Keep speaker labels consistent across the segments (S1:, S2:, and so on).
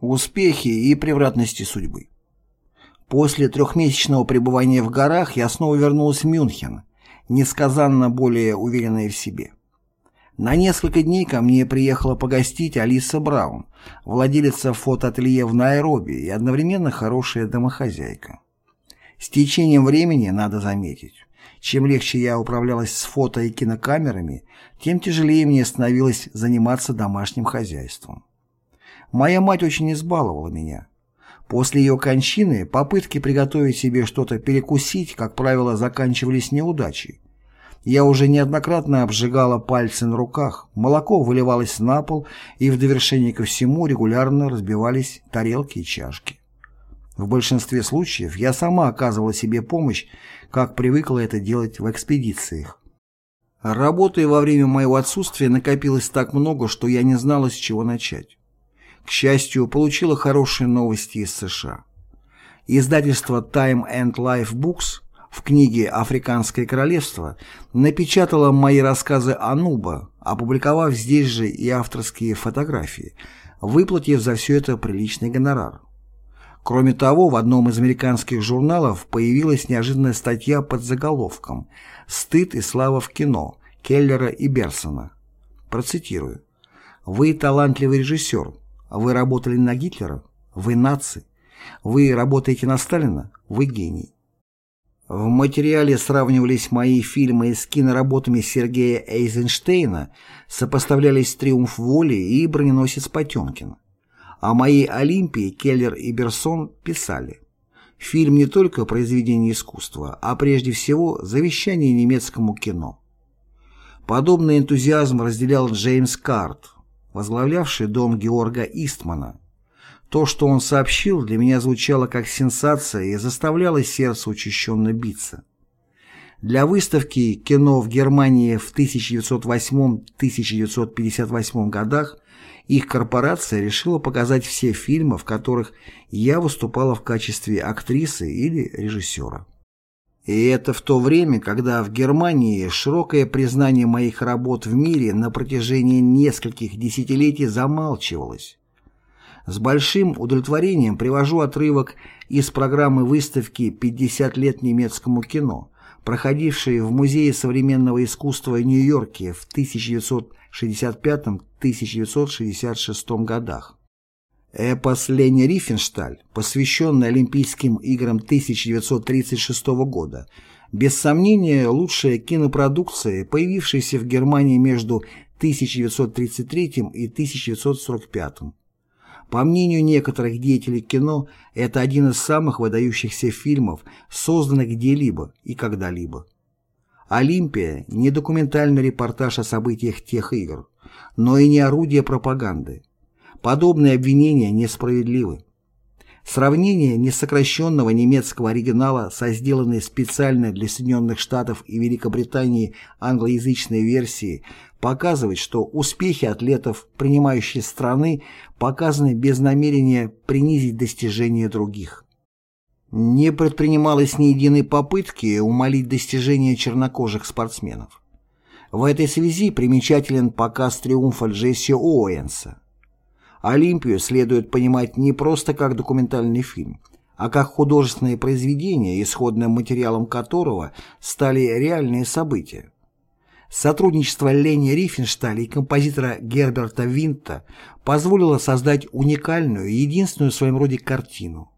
S1: Успехи и превратности судьбы. После трехмесячного пребывания в горах я снова вернулась в Мюнхен, несказанно более уверенная в себе. На несколько дней ко мне приехала погостить Алиса Браун, владелица фотоателье в Найроби и одновременно хорошая домохозяйка. С течением времени, надо заметить, чем легче я управлялась с фото и кинокамерами, тем тяжелее мне становилось заниматься домашним хозяйством. Моя мать очень избаловала меня. После ее кончины попытки приготовить себе что-то перекусить, как правило, заканчивались неудачей. Я уже неоднократно обжигала пальцы на руках, молоко выливалось на пол, и в довершение ко всему регулярно разбивались тарелки и чашки. В большинстве случаев я сама оказывала себе помощь, как привыкла это делать в экспедициях. Работы во время моего отсутствия накопилось так много, что я не знала, с чего начать к счастью, получила хорошие новости из США. Издательство Time and Life Books в книге «Африканское королевство» напечатало мои рассказы о Нуба, опубликовав здесь же и авторские фотографии, выплатив за все это приличный гонорар. Кроме того, в одном из американских журналов появилась неожиданная статья под заголовком «Стыд и слава в кино» Келлера и Берсона. Процитирую. «Вы талантливый режиссер, вы работали на Гитлера? Вы наци. Вы работаете на Сталина? Вы гений. В материале сравнивались мои фильмы с киноработами Сергея Эйзенштейна, сопоставлялись «Триумф воли» и «Броненосец Потемкин». О моей Олимпии Келлер и Берсон писали. Фильм не только произведение искусства, а прежде всего завещание немецкому кино. Подобный энтузиазм разделял Джеймс Карт, возглавлявший дом Георга Истмана. То, что он сообщил, для меня звучало как сенсация и заставляло сердце учащенно биться. Для выставки кино в Германии в 1908-1958 годах их корпорация решила показать все фильмы, в которых я выступала в качестве актрисы или режиссера. И это в то время, когда в Германии широкое признание моих работ в мире на протяжении нескольких десятилетий замалчивалось. С большим удовлетворением привожу отрывок из программы выставки «50 лет немецкому кино», проходившей в Музее современного искусства Нью-Йорке в 1965-1966 годах. Эпос Лени Рифеншталь, посвященный Олимпийским играм 1936 года, без сомнения лучшая кинопродукция, появившаяся в Германии между 1933 и 1945. По мнению некоторых деятелей кино, это один из самых выдающихся фильмов, созданных где-либо и когда-либо. «Олимпия» — не документальный репортаж о событиях тех игр, но и не орудие пропаганды. Подобные обвинения несправедливы. Сравнение несокращенного немецкого оригинала со сделанной специально для Соединенных Штатов и Великобритании англоязычной версии показывает, что успехи атлетов принимающей страны показаны без намерения принизить достижения других. Не предпринималось ни единой попытки умолить достижения чернокожих спортсменов. В этой связи примечателен показ триумфа Джесси Оуэнса. Олимпию следует понимать не просто как документальный фильм, а как художественное произведение, исходным материалом которого стали реальные события. Сотрудничество Лени Рифеншталя и композитора Герберта Винта позволило создать уникальную, единственную в своем роде картину.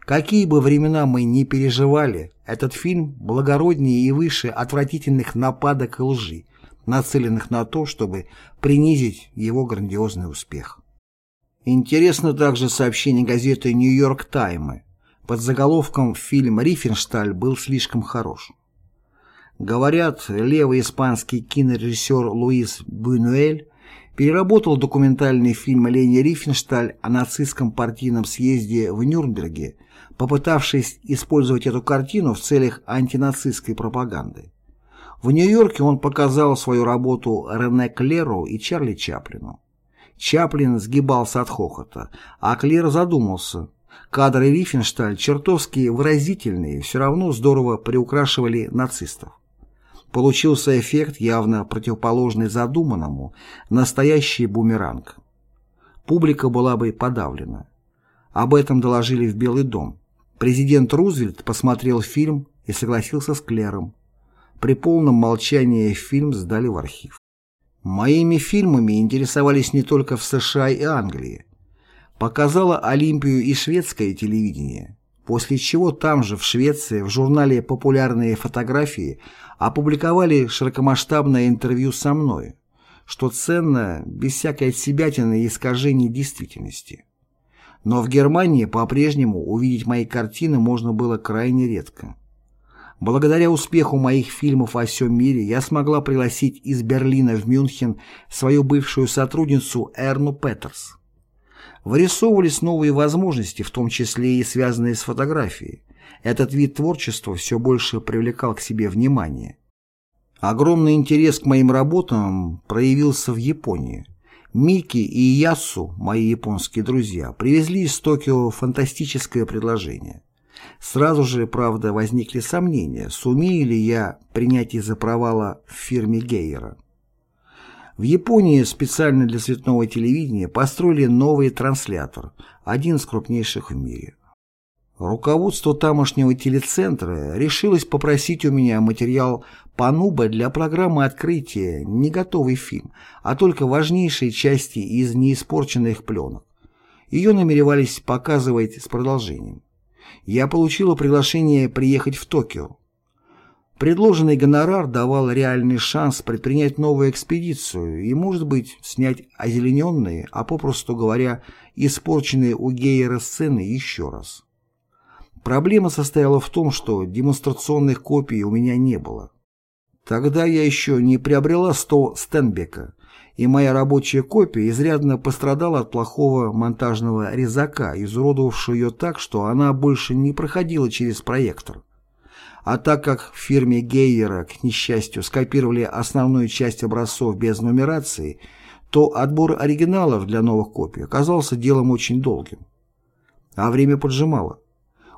S1: Какие бы времена мы ни переживали, этот фильм благороднее и выше отвратительных нападок и лжи, нацеленных на то, чтобы принизить его грандиозный успех. Интересно также сообщение газеты «Нью-Йорк Таймы» под заголовком «Фильм Рифеншталь был слишком хорош». Говорят, левый испанский кинорежиссер Луис Бюнуэль переработал документальный фильм Лени Рифеншталь о нацистском партийном съезде в Нюрнберге, попытавшись использовать эту картину в целях антинацистской пропаганды. В Нью-Йорке он показал свою работу Рене Клеру и Чарли Чаплину. Чаплин сгибался от хохота, а Клер задумался. Кадры Рифеншталь чертовски выразительные, все равно здорово приукрашивали нацистов. Получился эффект, явно противоположный задуманному, настоящий бумеранг. публика была бы подавлена. Об этом доложили в Белый дом. Президент Рузвельт посмотрел фильм и согласился с Клером. При полном молчании фильм сдали в архив. Моими фильмами интересовались не только в США и Англии. Показала Олимпию и шведское телевидение, после чего там же, в Швеции, в журнале «Популярные фотографии» опубликовали широкомасштабное интервью со мной, что ценно без всякой отсебятины и искажений действительности. Но в Германии по-прежнему увидеть мои картины можно было крайне редко. Благодаря успеху моих фильмов о всем мире я смогла пригласить из Берлина в Мюнхен свою бывшую сотрудницу Эрну Петерс. Вырисовывались новые возможности, в том числе и связанные с фотографией. Этот вид творчества все больше привлекал к себе внимание. Огромный интерес к моим работам проявился в Японии. Мики и Ясу, мои японские друзья, привезли из Токио фантастическое предложение. Сразу же, правда, возникли сомнения, сумею ли я принять из-за провала в фирме Гейера. В Японии специально для цветного телевидения построили новый транслятор, один из крупнейших в мире. Руководство тамошнего телецентра решилось попросить у меня материал Пануба для программы открытия, не готовый фильм, а только важнейшие части из неиспорченных пленок. Ее намеревались показывать с продолжением я получила приглашение приехать в Токио. Предложенный гонорар давал реальный шанс предпринять новую экспедицию и, может быть, снять озелененные, а попросту говоря, испорченные у Гейера сцены еще раз. Проблема состояла в том, что демонстрационных копий у меня не было. Тогда я еще не приобрела 100 Стенбека, и моя рабочая копия изрядно пострадала от плохого монтажного резака, изуродовавшего ее так, что она больше не проходила через проектор. А так как в фирме Гейера, к несчастью, скопировали основную часть образцов без нумерации, то отбор оригиналов для новых копий оказался делом очень долгим. А время поджимало.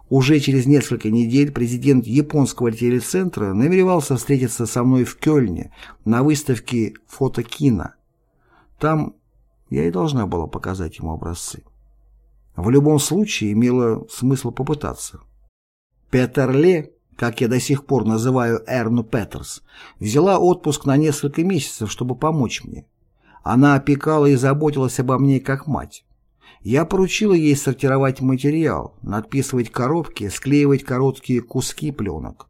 S1: Уже через несколько недель президент японского телецентра намеревался встретиться со мной в Кёльне на выставке «Фотокино», там я и должна была показать ему образцы. В любом случае имело смысл попытаться. Петер Ле, как я до сих пор называю Эрну Петерс, взяла отпуск на несколько месяцев, чтобы помочь мне. Она опекала и заботилась обо мне как мать. Я поручила ей сортировать материал, надписывать коробки, склеивать короткие куски пленок.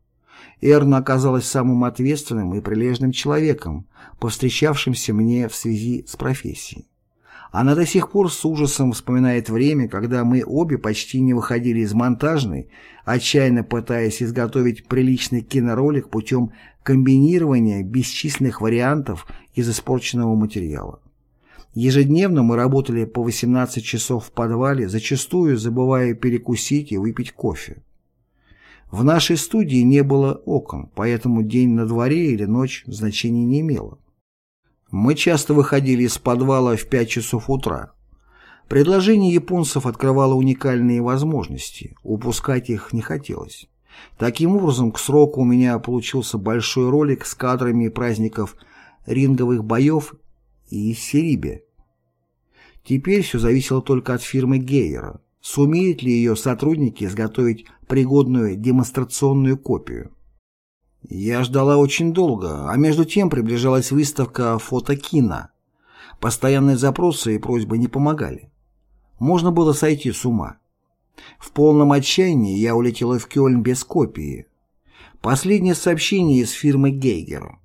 S1: Эрна оказалась самым ответственным и прилежным человеком, повстречавшимся мне в связи с профессией. Она до сих пор с ужасом вспоминает время, когда мы обе почти не выходили из монтажной, отчаянно пытаясь изготовить приличный киноролик путем комбинирования бесчисленных вариантов из испорченного материала. Ежедневно мы работали по 18 часов в подвале, зачастую забывая перекусить и выпить кофе. В нашей студии не было окон, поэтому день на дворе или ночь значения не имело. Мы часто выходили из подвала в 5 часов утра. Предложение японцев открывало уникальные возможности, упускать их не хотелось. Таким образом, к сроку у меня получился большой ролик с кадрами праздников ринговых боев и Серибе. Теперь все зависело только от фирмы Гейера. Сумеют ли ее сотрудники изготовить пригодную демонстрационную копию? Я ждала очень долго, а между тем приближалась выставка фотокино. Постоянные запросы и просьбы не помогали. Можно было сойти с ума. В полном отчаянии я улетела в Кёльн без копии. Последнее сообщение из фирмы Гейгер.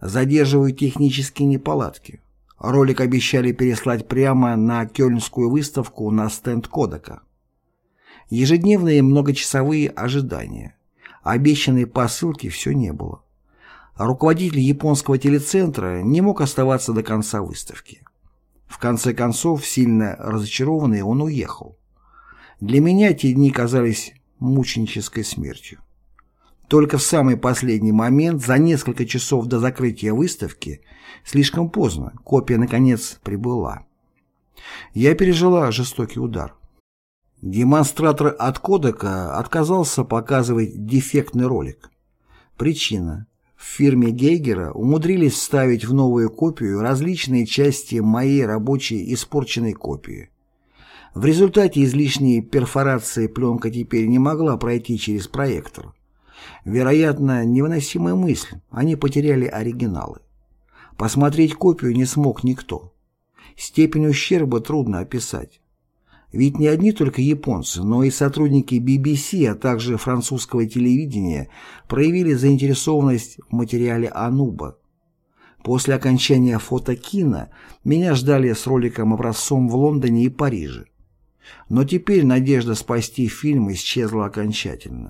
S1: Задерживают технические неполадки. Ролик обещали переслать прямо на Кёльнскую выставку на стенд Кодека. Ежедневные многочасовые ожидания. Обещанной посылки все не было. Руководитель японского телецентра не мог оставаться до конца выставки. В конце концов, сильно разочарованный, он уехал. Для меня эти дни казались мученической смертью. Только в самый последний момент, за несколько часов до закрытия выставки, слишком поздно, копия наконец прибыла. Я пережила жестокий удар. Демонстратор от кодека отказался показывать дефектный ролик. Причина. в фирме Гейгера умудрились вставить в новую копию различные части моей рабочей испорченной копии. В результате излишней перфорации пленка теперь не могла пройти через проектор. Вероятно, невыносимая мысль, они потеряли оригиналы. Посмотреть копию не смог никто. Степень ущерба трудно описать. Ведь не одни только японцы, но и сотрудники BBC, а также французского телевидения проявили заинтересованность в материале Ануба. После окончания фотокино меня ждали с роликом-образцом в Лондоне и Париже. Но теперь надежда спасти фильм исчезла окончательно.